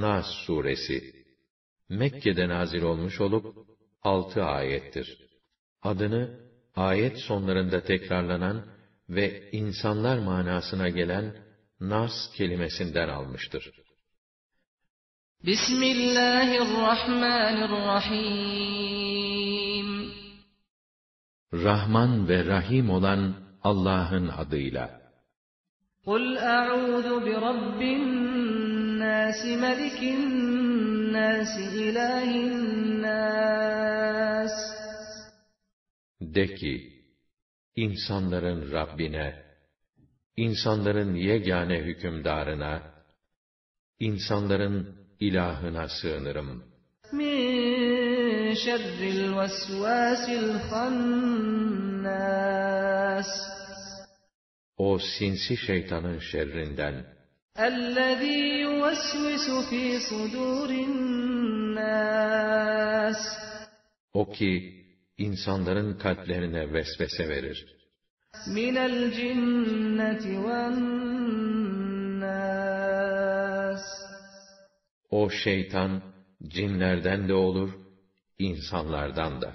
Nas suresi Mekke'de nazil olmuş olup altı ayettir. Adını ayet sonlarında tekrarlanan ve insanlar manasına gelen nas kelimesinden almıştır. Bismillahirrahmanirrahim Rahman ve Rahim olan Allah'ın adıyla. Kul a'udhu bi rabbin nas, melikin nas, ilahin nas. De ki, insanların Rabbine, insanların yegane hükümdarına, insanların ilahına sığınırım. Min şerril vesvasil hannas. O sinsi şeytanın şerrinden. اَلَّذ۪ي يُوَسْوِسُ ف۪ي صُدُورِ النَّاسِ O ki, insanların kalplerine vesvese verir. مِنَ الْجِنَّةِ وَالنَّاسِ O şeytan, cinlerden de olur, insanlardan da.